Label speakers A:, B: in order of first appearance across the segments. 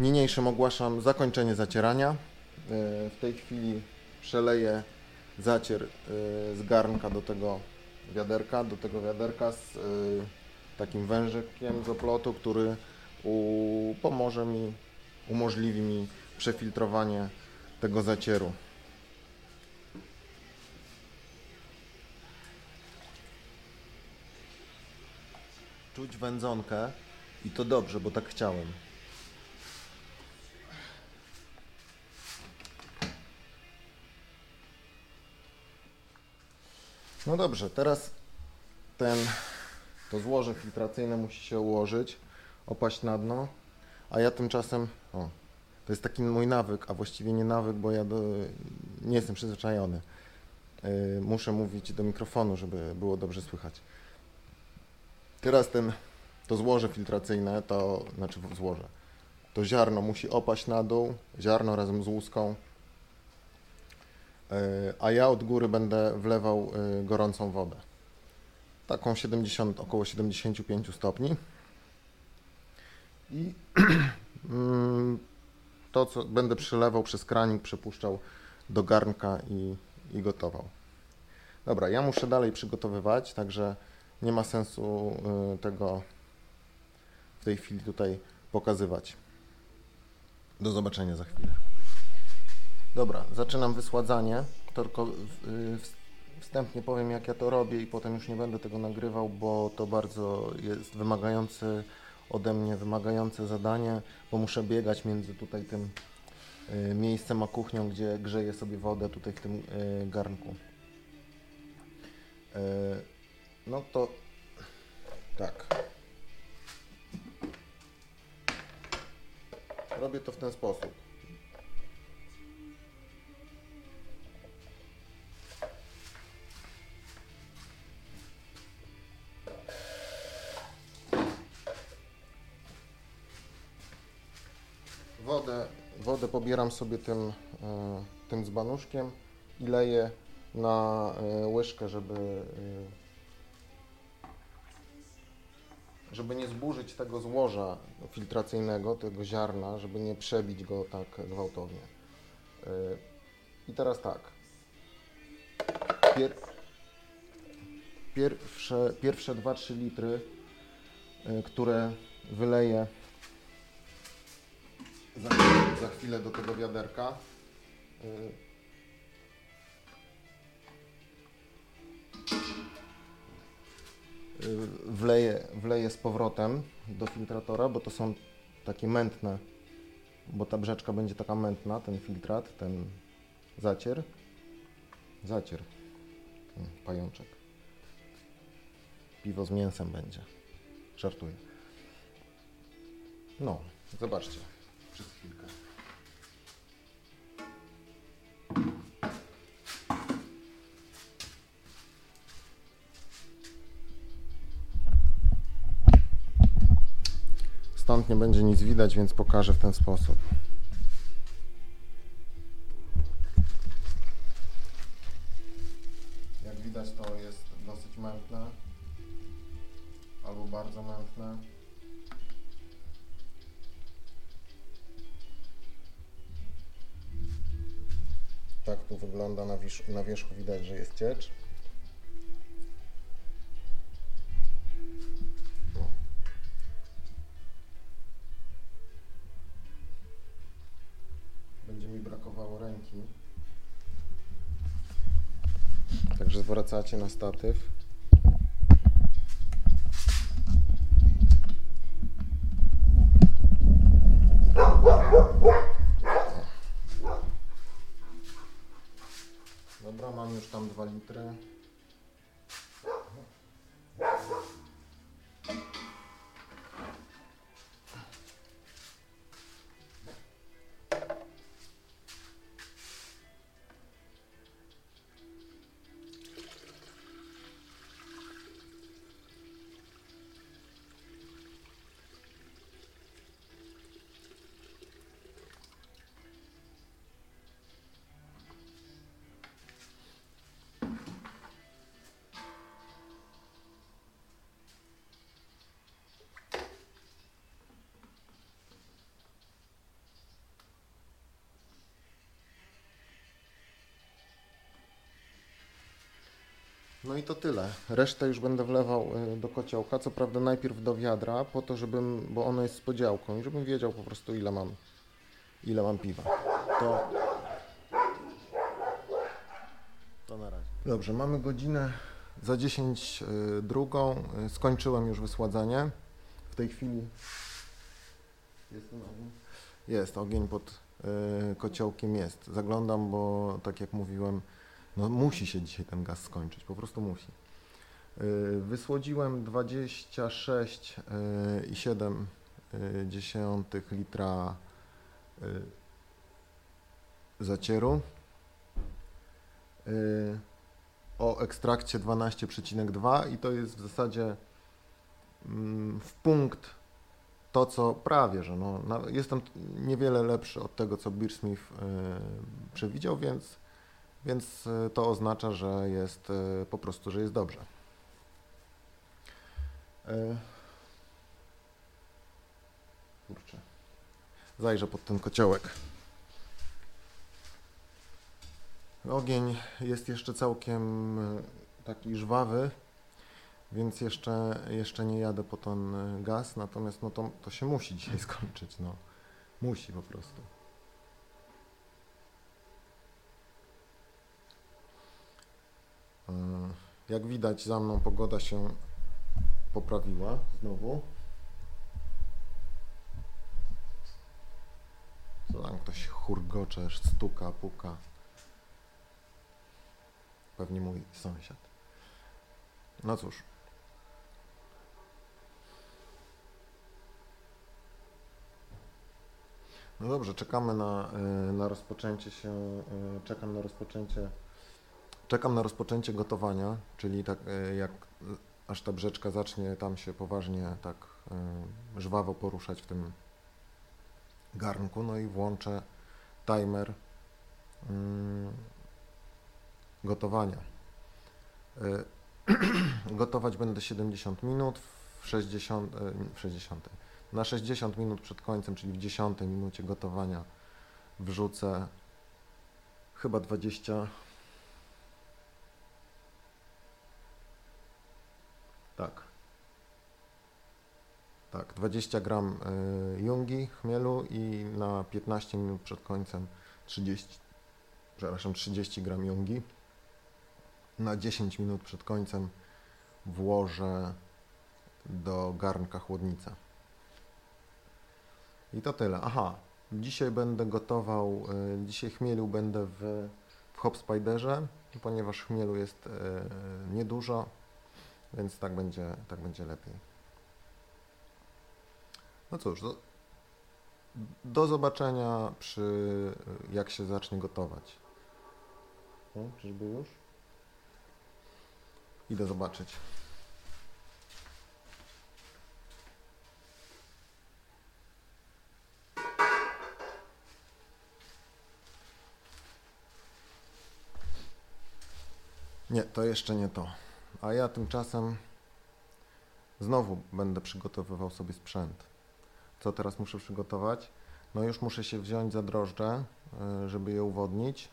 A: Niniejszym ogłaszam zakończenie zacierania. E, W tej chwili przeleję zacier e, z garnka do tego wiaderka, do tego wiaderka z e, takim wężykiem z oplotu, który pomoże mi, umożliwi mi przefiltrowanie tego zacieru. Czuć wędzonkę i to dobrze, bo tak chciałem. No dobrze, teraz ten, to złoże filtracyjne musi się ułożyć, opaść na dno, a ja tymczasem, o, to jest taki mój nawyk, a właściwie nie nawyk, bo ja do, nie jestem przyzwyczajony. Yy, muszę mówić do mikrofonu, żeby było dobrze słychać. Teraz ten, to złoże filtracyjne, to znaczy złoże, to ziarno musi opaść na dół, ziarno razem z łuską, a ja od góry będę wlewał yy, gorącą wodę. Taką 70, około 75 stopni. I mm, to, co będę przylewał przez kranik, przepuszczał do garnka i, i gotował. Dobra, ja muszę dalej przygotowywać, także nie ma sensu y, tego w tej chwili tutaj pokazywać. Do zobaczenia za chwilę. Dobra, zaczynam wysładzanie. Tylko y, wstępnie powiem, jak ja to robię, i potem już nie będę tego nagrywał, bo to bardzo jest wymagający ode mnie, wymagające zadanie, bo muszę biegać między tutaj tym y, miejscem a kuchnią, gdzie grzeję sobie wodę tutaj w tym y, garnku. No to tak. Robię to w ten sposób. Wodę pobieram sobie tym, e, tym dzbanuszkiem i leję na e, łyżkę, żeby, e, żeby nie zburzyć tego złoża filtracyjnego, tego ziarna, żeby nie przebić go tak gwałtownie. I teraz tak. Pier, pierwsze, pierwsze 2-3 litry, które wyleję za, za chwilę do tego wiaderka. Y, Wleję, wleję z powrotem do filtratora, bo to są takie mętne, bo ta brzeczka będzie taka mętna, ten filtrat, ten zacier. Zacier. Mm, Pajączek. Piwo z mięsem będzie. Żartuję. No, zobaczcie przez chwilkę. Stąd nie będzie nic widać, więc pokażę w ten sposób. Na, wierzch na wierzchu, widać, że jest ciecz. O. Będzie mi brakowało ręki. Także zwracacie na statyw. No i to tyle. Resztę już będę wlewał y, do kociołka, co prawda najpierw do wiadra, po to, żebym, bo ono jest z podziałką i żebym wiedział po prostu ile mam, ile mam piwa. To, to na razie. Dobrze, mamy godzinę za 10 y, drugą. Y, Skończyłem już wysładzanie. W tej chwili jest ten ogień? Jest, ogień pod kociołkiem jest. Zaglądam, bo tak jak mówiłem, no musi się dzisiaj ten gaz skończyć, po prostu musi. Y, Wysłodziłem 26,7 litra y, zacieru y, o ekstrakcie 12,2 i to jest w zasadzie mm, w punkt to, co prawie, że no, jestem niewiele lepszy od tego, co Beersmith y, przewidział, więc więc y, to oznacza, że jest y, po prostu, że jest dobrze. Y, Kurczę. Zajrzę pod ten kociołek. Ogień jest jeszcze całkiem taki żwawy, więc jeszcze, jeszcze nie jadę po ten gaz, natomiast no to, to się musi dzisiaj skończyć, no. Musi po prostu. Jak widać, za mną pogoda się poprawiła znowu. Co tam ktoś churgocze, stuka, puka. Pewnie mój sąsiad. No cóż. No dobrze, czekamy na, y, na rozpoczęcie się, y, czekam na rozpoczęcie Czekam na rozpoczęcie gotowania, czyli tak e, jak aż ta brzeczka zacznie tam się poważnie tak e, żwawo poruszać w tym garnku, no i włączę timer mm, gotowania. E, Gotować będę 70 minut, w 60, e, w 60, na 60 minut przed końcem, czyli w 10 minucie gotowania wrzucę chyba 20 Tak. Tak, 20 gram y, jungi, chmielu i na 15 minut przed końcem 30, przepraszam, 30 gram jungi. Na 10 minut przed końcem włożę do garnka chłodnicę. I to tyle. Aha, dzisiaj będę gotował, y, dzisiaj chmielu będę w, w hop spiderze, ponieważ chmielu jest y, niedużo, więc tak będzie, tak będzie lepiej. No cóż, do, do zobaczenia przy jak się zacznie gotować. No, czyżby już? Idę zobaczyć. Nie, to jeszcze nie to. A ja tymczasem znowu będę przygotowywał sobie sprzęt. Co teraz muszę przygotować? No już muszę się wziąć za drożdże, y, żeby je uwodnić.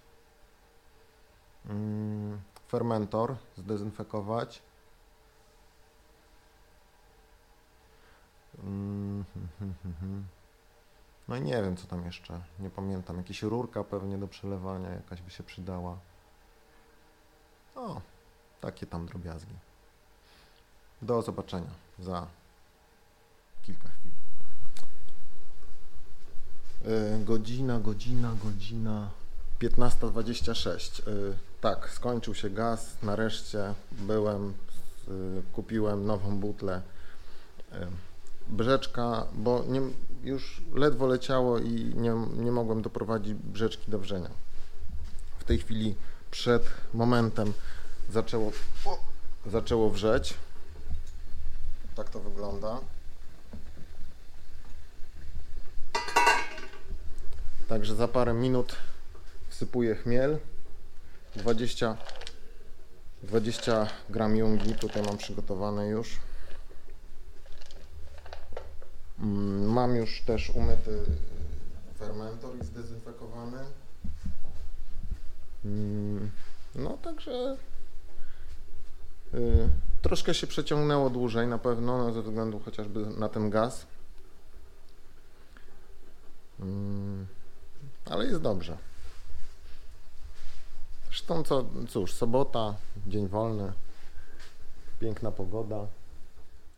A: Mm, Fermentor zdezynfekować. Mm, hmm, hmm, hmm. No i nie wiem co tam jeszcze, nie pamiętam. Jakieś rurka pewnie do przelewania jakaś by się przydała. O, takie tam drobiazgi. Do zobaczenia za kilka chwil. Yy, godzina, godzina, godzina 15.26. Yy, tak, skończył się gaz. Nareszcie byłem, yy, kupiłem nową butlę. Brzeczka, bo nie, już ledwo leciało i nie, nie mogłem doprowadzić brzeczki do wrzenia. W tej chwili przed momentem zaczęło, o, zaczęło wrzeć. Tak to wygląda. Także za parę minut wsypuję chmiel. 20, 20 gram jungi tutaj mam przygotowane już. Mm, Mam już też umyty fermentor i zdezynfekowany. Mm, No także Y, troszkę się przeciągnęło dłużej na pewno, no, ze względu chociażby na ten gaz. Mm, ale jest dobrze. Zresztą co, cóż, sobota, dzień wolny, piękna pogoda.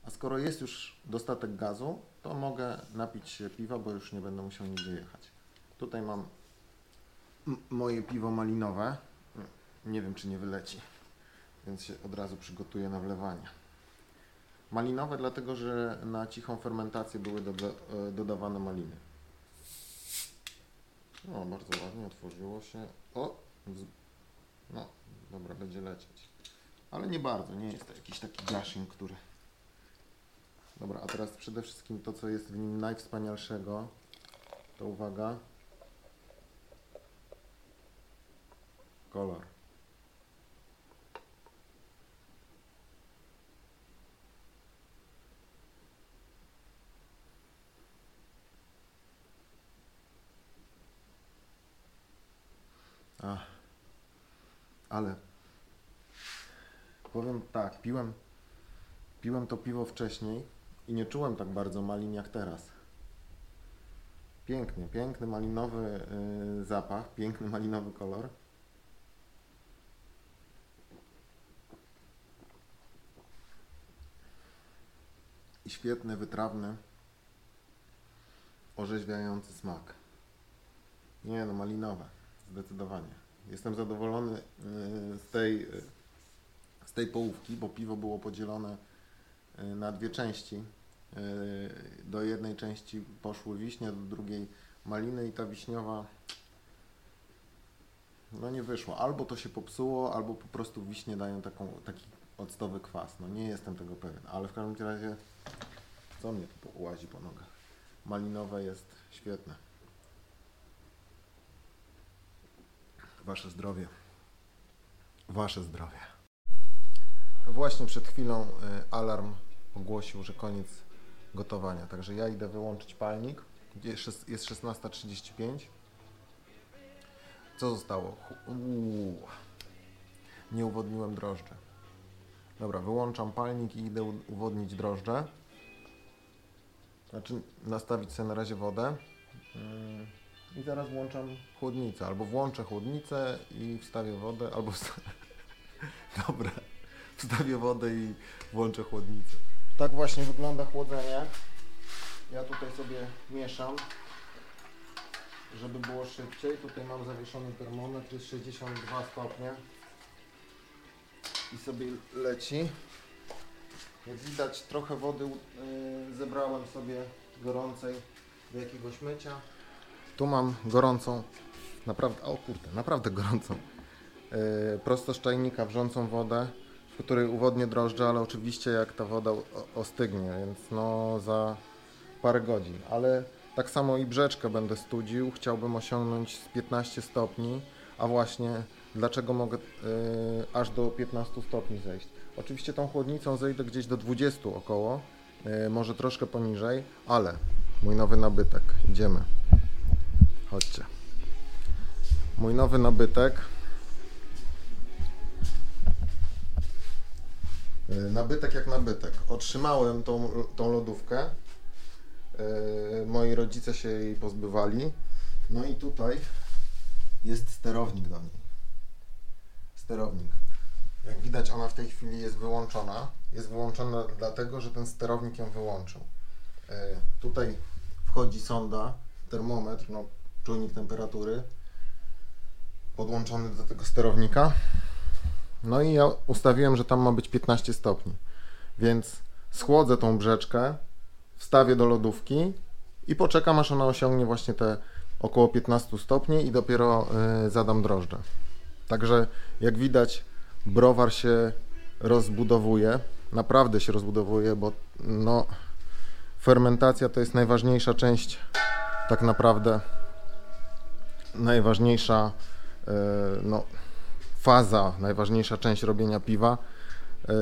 A: A skoro jest już dostatek gazu, to mogę napić się piwa, bo już nie będę musiał nigdzie jechać. Tutaj mam moje piwo malinowe. Nie wiem, czy nie wyleci, więc się od razu przygotuję na wlewanie. Malinowe, dlatego że na cichą fermentację były doda- e, dodawane maliny. No, bardzo ładnie otworzyło się. O! No, dobra, będzie lecieć. Ale nie bardzo, nie jest to jakiś taki gushing, który... Dobra, a teraz przede wszystkim to, co jest w nim najwspanialszego, to uwaga. Kolor. Ach. Ale powiem tak, piłem, piłem to piwo wcześniej i nie czułem tak bardzo malin jak teraz. Pięknie, piękny malinowy y, zapach, piękny malinowy kolor. I świetny, wytrawny, orzeźwiający smak. Nie no, malinowe, zdecydowanie. Jestem zadowolony y, z tej, z tej połówki, bo piwo było podzielone y, na dwie części. Y, Do jednej części poszły wiśnie, do drugiej maliny i ta wiśniowa no nie wyszła. Albo to się popsuło, albo po prostu wiśnie dają taką, taki octowy kwas. No nie jestem tego pewien, ale w każdym razie co mnie tu łazi po nogach? Malinowe jest świetne. Wasze zdrowie. Wasze zdrowie. Właśnie przed chwilą y, alarm ogłosił, że koniec gotowania. Także ja idę wyłączyć palnik. Jest szes- jest 16.35. Co zostało? Uuu. Nie uwodniłem drożdże. Dobra, wyłączam palnik i idę uwodnić drożdże. Znaczy nastawić sobie na razie wodę. I zaraz włączam chłodnicę. Albo włączę chłodnicę i wstawię wodę, albo... wsta- Dobra, wstawię wodę i włączę chłodnicę. Tak właśnie wygląda chłodzenie. Ja tutaj sobie mieszam, żeby było szybciej. Tutaj mam zawieszony termometr, jest 62 stopnie. I sobie leci. Jak widać trochę wody y, zebrałem sobie gorącej do jakiegoś mycia. Tu mam gorącą, naprawdę, o kurde, naprawdę gorącą, yy, prosto z czajnika wrzącą wodę, w której uwodnię drożdże, ale oczywiście jak ta woda ostygnie, więc no za parę godzin. Ale tak samo i brzeczkę będę studził, chciałbym osiągnąć z 15 stopni, a właśnie dlaczego mogę yy, aż do 15 stopni zejść. Oczywiście tą chłodnicą zejdę gdzieś do 20 około, yy, może troszkę poniżej, ale mój nowy nabytek, idziemy. Chodźcie. Mój nowy nabytek. Yy, Nabytek jak nabytek. Otrzymałem tą, tą lodówkę. Yy, Moi rodzice się jej pozbywali. No i tutaj jest sterownik do niej. Sterownik. Jak widać, ona w tej chwili jest wyłączona. Jest wyłączona dlatego, że ten sterownik ją wyłączył. Yy, Tutaj wchodzi sonda, termometr, no, czujnik temperatury podłączony do tego sterownika. No i ja ustawiłem, że tam ma być 15 stopni. Więc schłodzę tą brzeczkę, wstawię do lodówki i poczekam, aż ona osiągnie właśnie te około 15 stopni i dopiero y, zadam drożdże. Także jak widać, browar się rozbudowuje. Naprawdę się rozbudowuje, bo no, fermentacja to jest najważniejsza część tak naprawdę najważniejsza e, no, faza, najważniejsza część robienia piwa. E,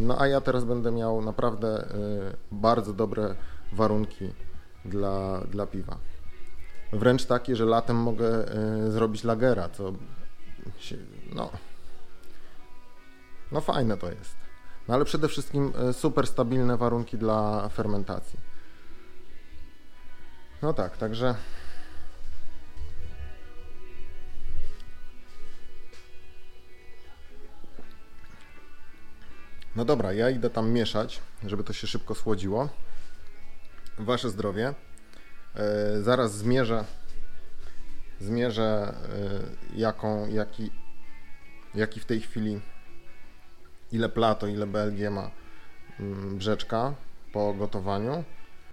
A: No a ja teraz będę miał naprawdę e, bardzo dobre warunki dla, dla piwa. Wręcz takie, że latem mogę zrobić lagera, co się, no, no fajne to jest. No ale przede wszystkim super stabilne warunki dla fermentacji. No tak, także No dobra, ja idę tam mieszać, żeby to się szybko schłodziło. Wasze zdrowie. Yy, zaraz zmierzę, zmierzę yy, jaką, jaki, jaki w tej chwili, ile plato, ile BLG ma yy, brzeczka po gotowaniu.